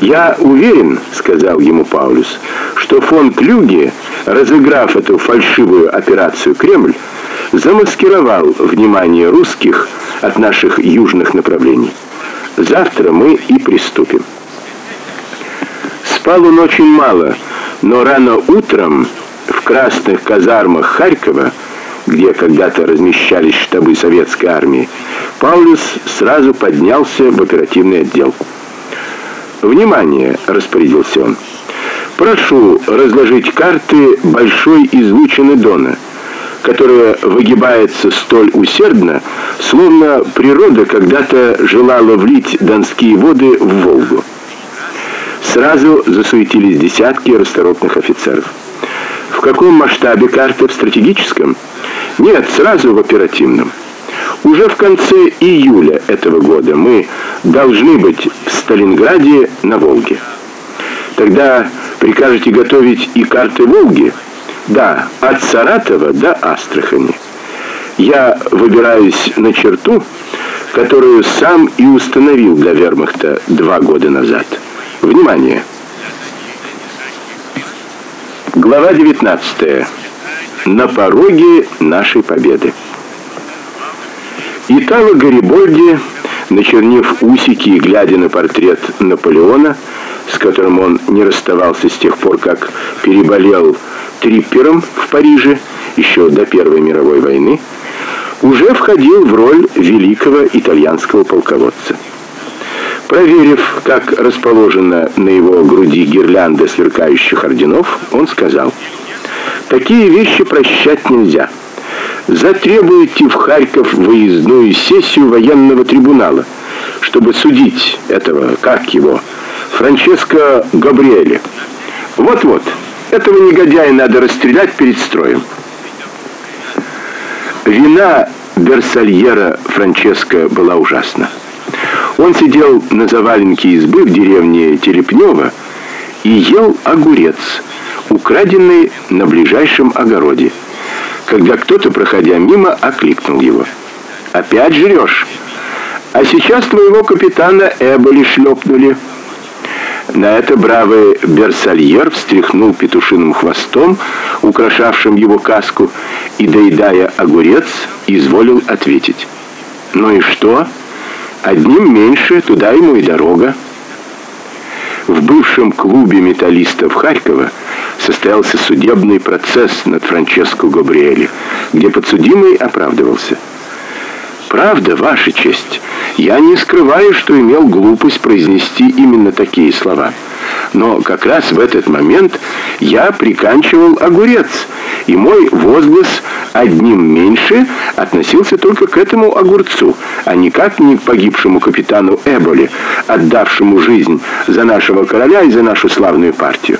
Speaker 1: «Я уверен, — сказал ему Паулюс, — что фон Клюге, разыграв эту фальшивую операцию Кремль, замаскировал внимание русских от наших южных направлений. Завтра мы и приступим». Спал он очень мало, но рано утром в красных казармах Харькова где когда-то размещались штабы советской армии, Паулюс сразу поднялся в оперативный отдел. Внимание, распорядился он. Прошу разложить карты большой излучины Дона, которая выгибается столь усердно, словно природа когда-то желала влить донские воды в Волгу. Сразу засуетились десятки расторопных офицеров. В каком масштабе карты в стратегическом? Нет, сразу в оперативном. Уже в конце июля этого года мы должны быть в Сталинграде на Волге. Тогда прикажете готовить и карты Волги? Да, от Саратова до Астрахани. Я выбираюсь на черту, которую сам и установил для Вермахта два года назад. Внимание! Глава 19. На пороге нашей победы. Итало Гарибольди, начернив усики и глядя на портрет Наполеона, с которым он не расставался с тех пор, как переболел триппером в Париже еще до Первой мировой войны, уже входил в роль великого итальянского полководца. Проверив, как расположена на его груди гирлянда сверкающих орденов, он сказал: "Такие вещи прощать нельзя. Затребуйте в Харьков выездную сессию военного трибунала, чтобы судить этого, как его, Франческо Габриэля. Вот-вот. Этого негодяя надо расстрелять перед строем". Вина Берсальера Франческо была ужасна. Он сидел на заваленке избы в деревне Телепнево и ел огурец, украденный на ближайшем огороде. Когда кто-то, проходя мимо, окликнул его. «Опять жрешь? А сейчас твоего капитана Эболи шлепнули». На это бравый Берсальер встряхнул петушиным хвостом, украшавшим его каску, и, доедая огурец, изволил ответить. «Ну и что?» Одним меньше, туда ему и дорога. В бывшем клубе металлистов Харькова состоялся судебный процесс над Франческо Габриэли, где подсудимый оправдывался. Правда, ваша честь. Я не скрываю, что имел глупость произнести именно такие слова. Но как раз в этот момент я приканчивал огурец, и мой возглас одним меньше относился только к этому огурцу, а никак не к погибшему капитану Эболи, отдавшему жизнь за нашего короля и за нашу славную партию.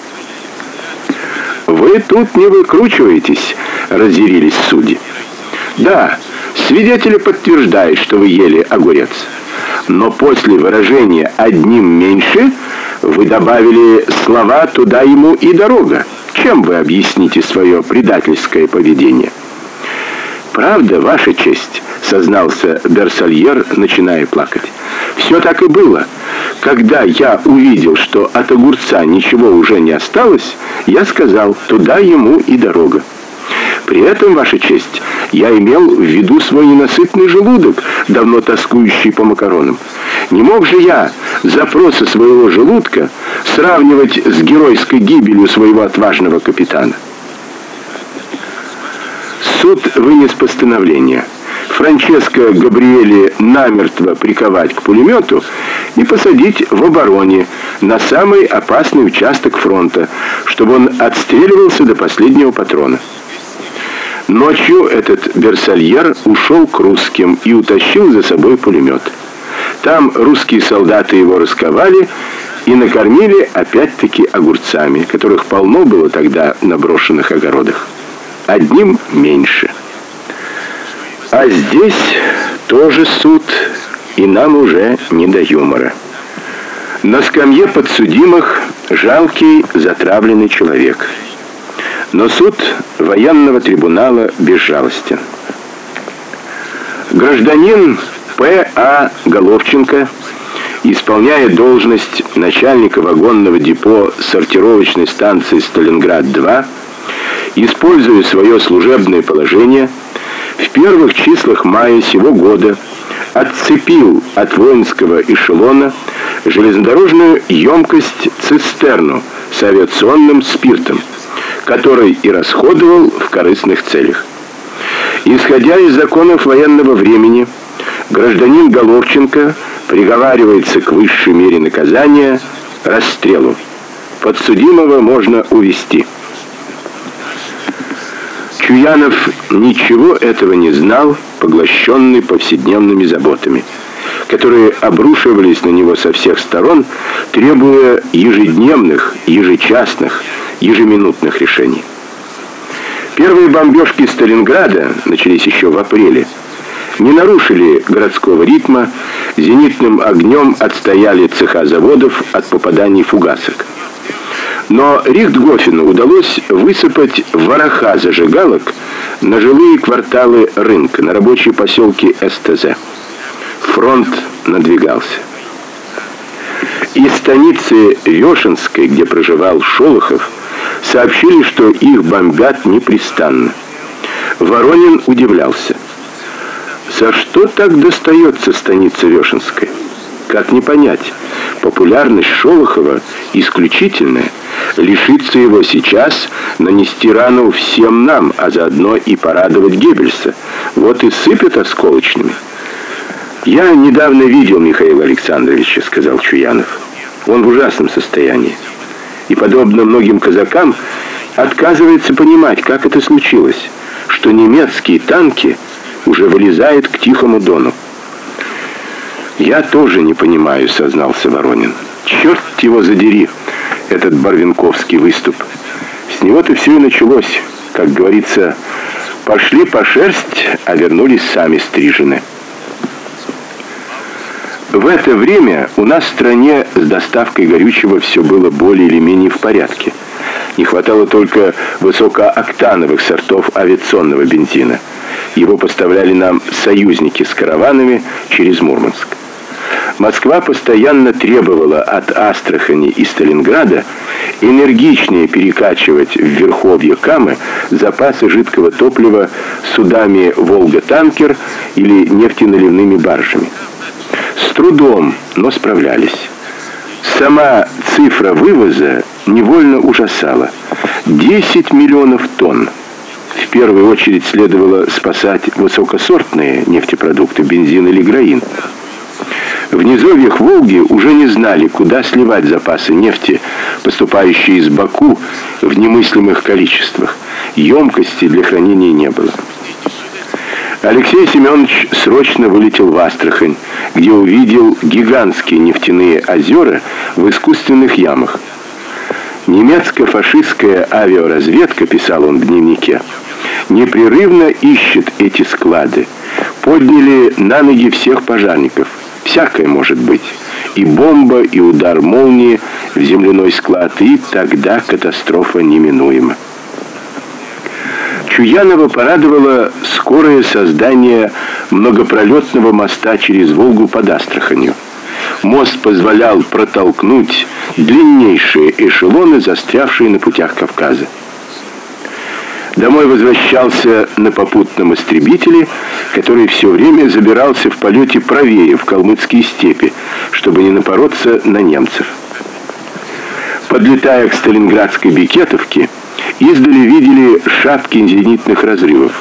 Speaker 1: Вы тут не выкручиваетесь, разъярились судьи. Да, свидетели подтверждают, что вы ели огурец. Но после выражения одним меньше вы добавили слова туда ему и дорога. Чем вы объясните свое предательское поведение? Правда, ваша честь, сознался Берсальер, начиная плакать. Все так и было. Когда я увидел, что от огурца ничего уже не осталось, я сказал: "Туда ему и дорога". При этом, ваша честь, я имел в виду свой ненасытный желудок, давно тоскующий по макаронам. Не мог же я запросы своего желудка сравнивать с геройской гибелью своего отважного капитана. Суд вынес постановление Франческо Габриэли намертво приковать к пулемету и посадить в обороне на самый опасный участок фронта, чтобы он отстреливался до последнего патрона. Ночью этот берсальер ушел к русским и утащил за собой пулемет. Там русские солдаты его расковали и накормили опять-таки огурцами, которых полно было тогда на брошенных огородах. Одним меньше. А здесь тоже суд, и нам уже не до юмора. На скамье подсудимых жалкий затравленный человек. Но суд военного трибунала безжалостен. Гражданин П.А. Головченко, исполняя должность начальника вагонного депо сортировочной станции Сталинград-2, используя свое служебное положение, в первых числах мая сего года отцепил от воинского эшелона железнодорожную емкость цистерну с авиационным спиртом который и расходовал в корыстных целях. Исходя из законов военного времени, гражданин Головченко приговаривается к высшей мере наказания расстрелу. Подсудимого можно увести. Чуянов ничего этого не знал, поглощенный повседневными заботами, которые обрушивались на него со всех сторон, требуя ежедневных, ежечасных, ежеминутных решений. Первые бомбежки Сталинграда начались еще в апреле. Не нарушили городского ритма, зенитным огнем отстояли цеха заводов от попаданий фугасок. Но Рихтгофену удалось высыпать вороха зажигалок на жилые кварталы рынка, на рабочие поселки СТЗ. Фронт надвигался. Из станицы Вешенской, где проживал Шолохов, сообщили, что их бомбят непрестанно. Воронин удивлялся. За что так достается станица Вешенская? Как не понять? Популярность Шолохова исключительная. Лишиться его сейчас, нанести рану всем нам, а заодно и порадовать Геббельса. Вот и сыпят осколочными. «Я недавно видел Михаила Александровича», — сказал Чуянов. «Он в ужасном состоянии. И, подобно многим казакам, отказывается понимать, как это случилось, что немецкие танки уже вылезают к Тихому Дону. «Я тоже не понимаю», — сознался Воронин. «Черт его задери, этот Барвинковский выступ. С него-то все и началось. Как говорится, пошли по шерсть, а вернулись сами стрижены». В это время у нас в стране с доставкой горючего все было более или менее в порядке. Не хватало только высокооктановых сортов авиационного бензина. Его поставляли нам союзники с караванами через Мурманск. Москва постоянно требовала от Астрахани и Сталинграда энергичнее перекачивать в верховье Камы запасы жидкого топлива судами «Волга-танкер» или нефтеналивными баржами. С трудом, но справлялись. Сама цифра вывоза невольно ужасала. 10 миллионов тонн. В первую очередь следовало спасать высокосортные нефтепродукты, бензин или граин. В низовьях Волги уже не знали, куда сливать запасы нефти, поступающие из Баку в немыслимых количествах. Емкости для хранения не было. Алексей Семенович срочно вылетел в Астрахань, где увидел гигантские нефтяные озера в искусственных ямах. Немецко-фашистская авиаразведка, писал он в дневнике, непрерывно ищет эти склады. Подняли на ноги всех пожарников. Всякое может быть. И бомба, и удар молнии в земляной склад, и тогда катастрофа неминуема. Чуянова порадовало скорое создание многопролетного моста через Волгу под Астраханью. Мост позволял протолкнуть длиннейшие эшелоны, застрявшие на путях Кавказа. Домой возвращался на попутном истребителе, который все время забирался в полете правее, в калмыцкие степи, чтобы не напороться на немцев. Подлетая к Сталинградской Бекетовке, Издали видели шапки зенитных разрывов.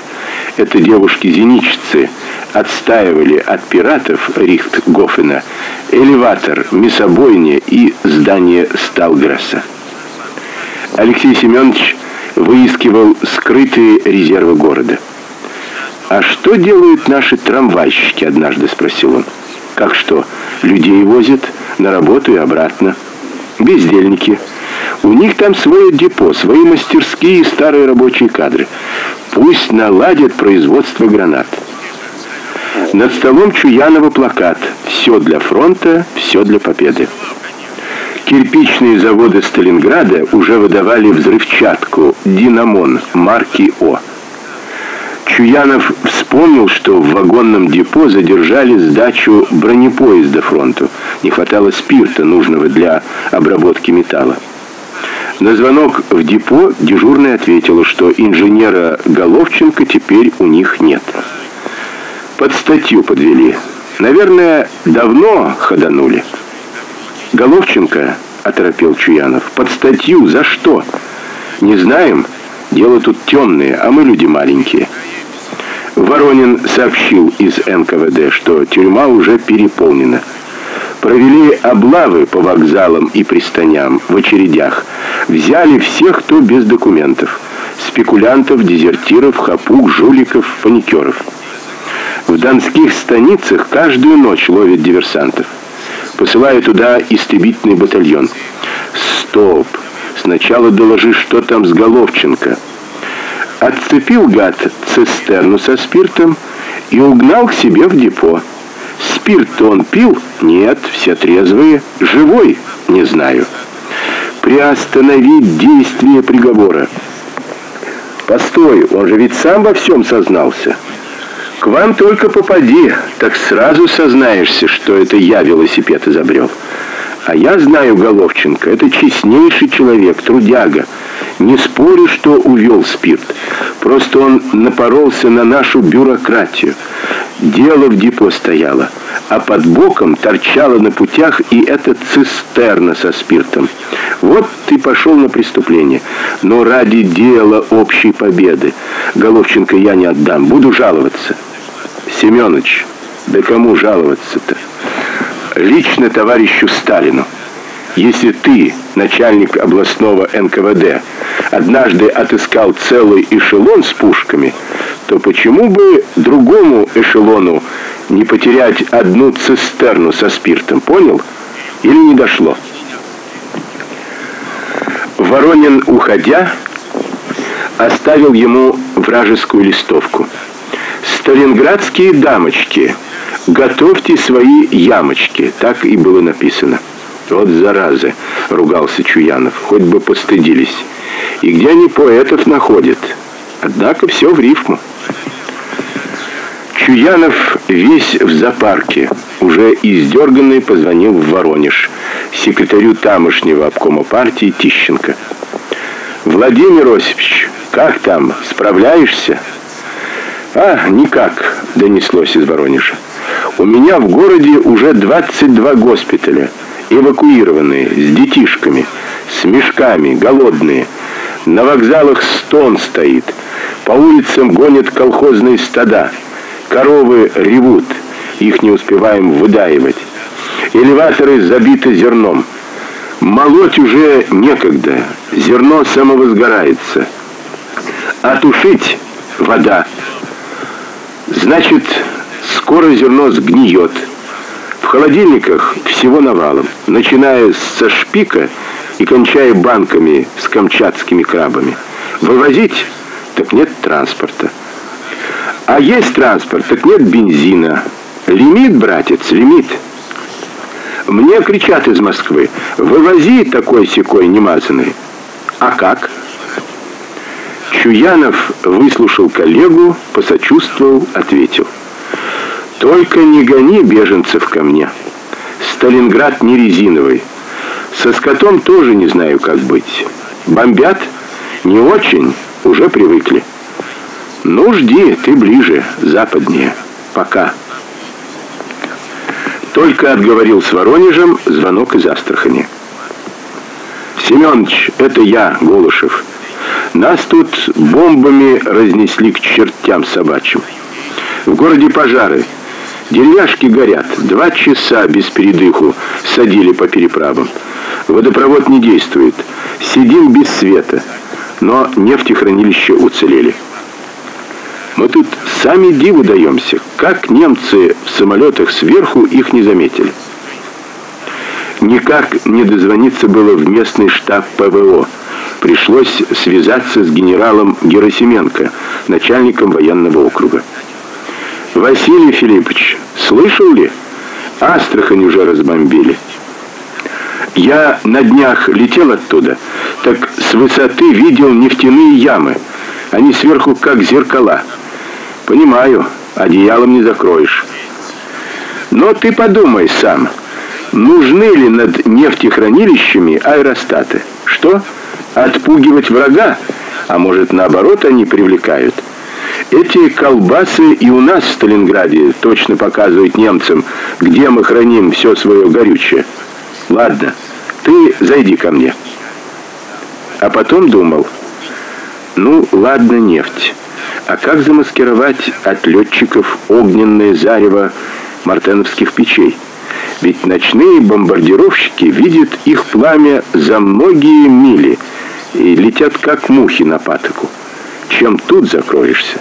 Speaker 1: Это девушки-зенитчицы отстаивали от пиратов Рихтгофена элеватор, мясобойня и здание Сталграсса. Алексей Семенович выискивал скрытые резервы города. «А что делают наши трамвайщики?» — однажды спросил он. «Как что? Людей возят на работу и обратно. Бездельники». У них там свое депо, свои мастерские и старые рабочие кадры. Пусть наладят производство гранат. Над столом Чуянова плакат «Все для фронта, все для победы». Кирпичные заводы Сталинграда уже выдавали взрывчатку «Динамон» марки «О». Чуянов вспомнил, что в вагонном депо задержали сдачу бронепоезда фронту. Не хватало спирта, нужного для обработки металла. На звонок в депо дежурная ответила, что инженера Головченко теперь у них нет. Под статью подвели. Наверное, давно ходанули. Головченко, оторопел Чуянов, под статью за что? Не знаем. Дело тут темное, а мы люди маленькие. Воронин сообщил из НКВД, что тюрьма уже переполнена. Провели облавы по вокзалам и пристаням в очередях. Взяли всех, кто без документов. Спекулянтов, дезертиров, хапук, жуликов, паникеров. В донских станицах каждую ночь ловят диверсантов. Посылают туда истребительный батальон. Стоп! Сначала доложи, что там с Головченко. Отцепил гад цистерну со спиртом и угнал к себе в депо. Спирт он пил? Нет, все трезвые. Живой? Не знаю. Приостановить действие приговора. Постой, он же ведь сам во всем сознался. К вам только попади, так сразу сознаешься, что это я велосипед изобрел. А я знаю Головченко, это честнейший человек, трудяга. Не спорю, что увел спирт. Просто он напоролся на нашу бюрократию. Дело в депо стояло, а под боком торчала на путях и эта цистерна со спиртом. Вот ты пошел на преступление. Но ради дела общей победы Головченко я не отдам, буду жаловаться. Семёныч, да кому жаловаться-то? Лично товарищу Сталину. Если ты, начальник областного НКВД, однажды отыскал целый эшелон с пушками, то почему бы другому эшелону не потерять одну цистерну со спиртом, понял? Или не дошло? Воронин, уходя, оставил ему вражескую листовку. Сталинградские дамочки – Готовьте свои ямочки, так и было написано. Вот заразы, ругался Чуянов, хоть бы постыдились. И где они поэтов находят? Однако все в рифму. Чуянов весь в запарке, уже издерганный позвонил в Воронеж, секретарю тамошнего обкома партии Тищенко. «Владимир Осипович, как там, справляешься?» «А, никак», — донеслось из Воронежа. У меня в городе уже 22 госпиталя, эвакуированные, с детишками, с мешками, голодные. На вокзалах стон стоит. По улицам гонят колхозные стада. Коровы ревут, их не успеваем выдаивать. Элеваторы забиты зерном. Молоть уже некогда, зерно самовозгорается. А тушить вода. Значит, Скоро зерно сгниет. В холодильниках всего навалом, начиная со шпика и кончая банками с камчатскими крабами. Вывозить? Так нет транспорта. А есть транспорт, так нет бензина. Лимит, братец, лимит. Мне кричат из Москвы, вывози такой-сякой немазанный. А как? Чуянов выслушал коллегу, посочувствовал, ответил. Только не гони беженцев ко мне. Сталинград не резиновый. Со скотом тоже не знаю, как быть. Бомбят? Не очень, уже привыкли. Ну, жди, ты ближе, западнее. Пока. Только отговорил с Воронежем звонок из Астрахани. Семёныч, это я, Голышев. Нас тут бомбами разнесли к чертям собачьим. В городе пожары. Деревяшки горят. Два часа без передыху садили по переправам. Водопровод не действует. Сидим без света. Но нефтехранилища уцелели. Мы тут сами диву даемся, как немцы в самолетах сверху их не заметили. Никак не дозвониться было в местный штаб ПВО. Пришлось связаться с генералом Герасименко, начальником военного округа. Василий Филиппович, слышал ли? Астрахань уже разбомбили. Я на днях летел оттуда, так с высоты видел нефтяные ямы. Они сверху как зеркала. Понимаю, одеялом не закроешь. Но ты подумай сам, нужны ли над нефтехранилищами аэростаты? Что? Отпугивать врага? А может, наоборот, они привлекают? Эти колбасы и у нас в Сталинграде точно показывают немцам, где мы храним все свое горючее. Ладно, ты зайди ко мне. А потом думал, ну, ладно, нефть. А как замаскировать от летчиков огненное зарево мартеновских печей? Ведь ночные бомбардировщики видят их пламя за многие мили и летят как мухи на патоку. Чем тут закроешься?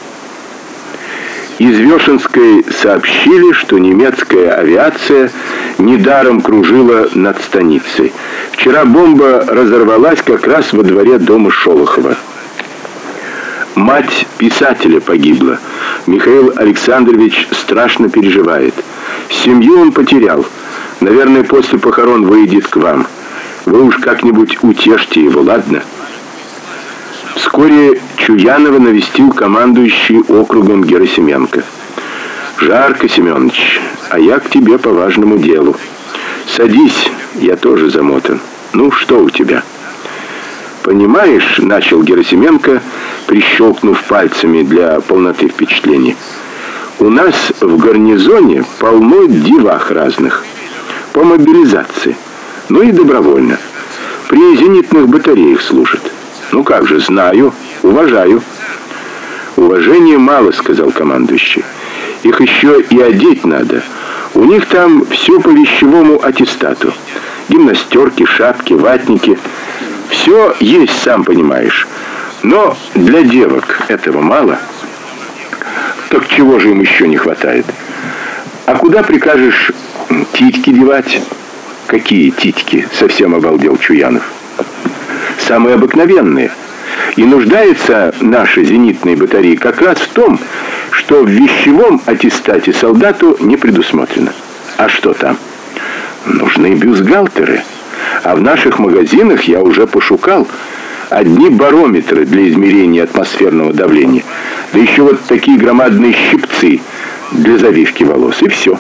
Speaker 1: Из Вешенской сообщили, что немецкая авиация недаром кружила над станицей. Вчера бомба разорвалась как раз во дворе дома Шолохова. Мать писателя погибла. Михаил Александрович страшно переживает. Семью он потерял. Наверное, после похорон выйдет к вам. Вы уж как-нибудь утешьте его, ладно? Вскоре Чуянова навестил командующий округом Герасименко. «Жарко, Семенович, а я к тебе по важному делу. Садись, я тоже замотан. Ну, что у тебя?» «Понимаешь», — начал Герасименко, прищелкнув пальцами для полноты впечатления, «у нас в гарнизоне полно девах разных, по мобилизации, ну и добровольно. При зенитных батареях служат. Ну как же, знаю, уважаю». «Уважения мало», — сказал командующий. «Их еще и одеть надо. У них там все по вещевому аттестату. Гимнастерки, шапки, ватники — все есть, сам понимаешь. Но для девок этого мало. Так чего же им еще не хватает? А куда прикажешь титьки девать? Какие титьки? Совсем обалдел Чуянов. Самые обыкновенные. И нуждается наши зенитные батареи как раз в том, что в вещевом аттестате солдату не предусмотрено. А что там? Нужны бюстгальтеры. А в наших магазинах я уже пошукал одни барометры для измерения атмосферного давления. Да еще вот такие громадные щипцы для завивки волос. И все.